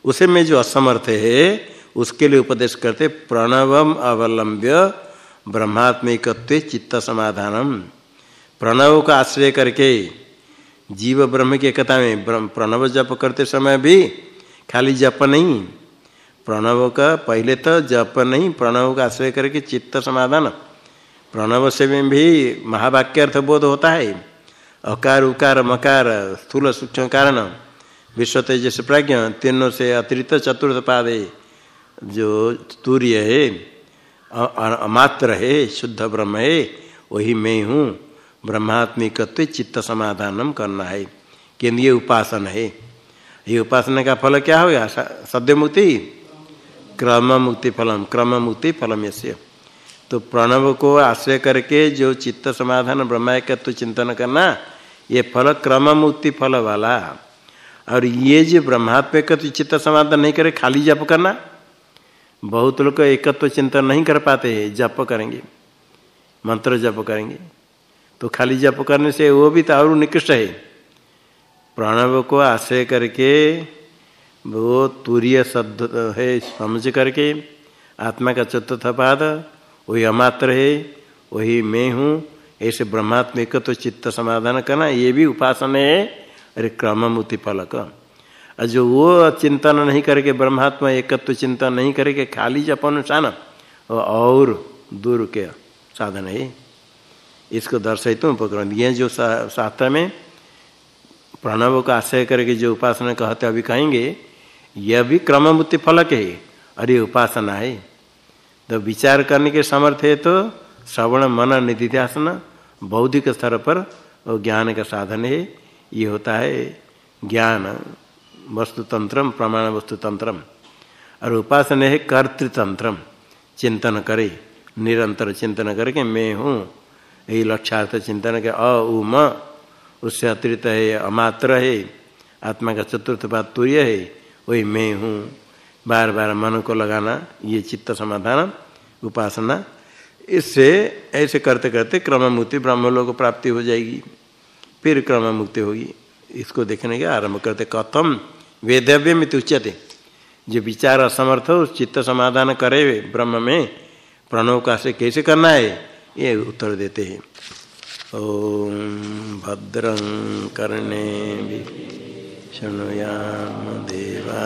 उसे में जो असमर्थ है, उसके लिए उपदेश करते, प्रणवम अवलंब्य ब्रह्मात्मिकत्व चित्त समाधानम। प्रणव का आश्रय करके जीव ब्रह्म की एकता में प्रणव जप करते समय भी खाली जप नहीं। प्रणव का पहले तो जप नहीं, प्रणव का आश्रय करके चित्त समाधान। प्रणव से में भी महावाक्य अर्थ बोध होता है। अकार, उकार, मकार, स्थूल सूक्ष्म कारण, विश्व तेजस प्राज्ञ, तीनों से अतिरिक्त चतुर्थ पाद जो तूर्य है अमात्र है, शुद्ध ब्रह्म है, वही मैं हूँ। ब्रह्मात्मिकत्व चित्त समाधानम करना है। केंद्रीय उपासना है। ये उपासना का फल क्या होगा? सद्य मुक्ति क्रम मुक्ति फलम। क्रम मुक्ति फलम यश्य तो प्रणव को आश्रय करके जो चित्त समाधान ब्रह्मायकत्व चिंतन करना, ये फल क्रम मुक्ति फल वाला। और ये जो ब्रह्मात्मक चित्त समाधान नहीं करे, खाली जप करना? बहुत लोग एकत्व चिंतन नहीं कर पाते, जप करेंगे। मंत्र जप करेंगे। तो खाली जप करने से वो भी तो और निकृष्ट है। प्रणव को आश्रय करके वो तूर्य शब्द है, समझ करके आत्मा का चतुर्थ पाद, वही अमात्र है, वही मैं हूँ, ऐसे ब्रह्मात्मिक तो चित्त समाधान करना, ये भी उपासना है, अरे क्रममुति फलक। और जो वो चिंतन नहीं करके, ब्रह्मात्मा एकत्व चिंतन नहीं करके खाली जप अनुष्ठान और दूर के साधन है। इसको दर्शित तुम उपकरण ये जो शास्त्र में प्रणव का आश्रय करके जो उपासना कहते अभी कहेंगे, यह भी क्रममुक्ति फलक है। और ये उपासना है। तो विचार करने के समर्थ है तो श्रवण, मन, निधिध्यासन, बौद्धिक स्तर पर वो ज्ञान का साधन है। ये होता है ज्ञान वस्तु तंत्रम प्रमाण वस्तु तंत्रम और उपासना है कर्तृतंत्रम। चिंतन करे, निरंतर चिंतन करके मैं हूँ। यही लक्ष्यार्थ चिंतन के अ उम उससे अतिरिक्त है, अमात्र है, आत्मा का चतुर्थ बात तुर्य है, वही मैं हूँ। बार बार मन को लगाना, ये चित्त समाधान, उपासना, इससे ऐसे करते करते क्रम मुक्ति ब्रह्म लोग प्राप्ति हो जाएगी। फिर क्रम मुक्ति होगी। इसको देखने के आरंभ करते, कथम वेदव्य में उच्यते। जो विचार असमर्थ हो, चित्त समाधान करे ब्रह्म में प्रणव का से कैसे करना है? ये उत्तर देते हैं। ओम भद्रं कर्णे शृणुयाम देवा।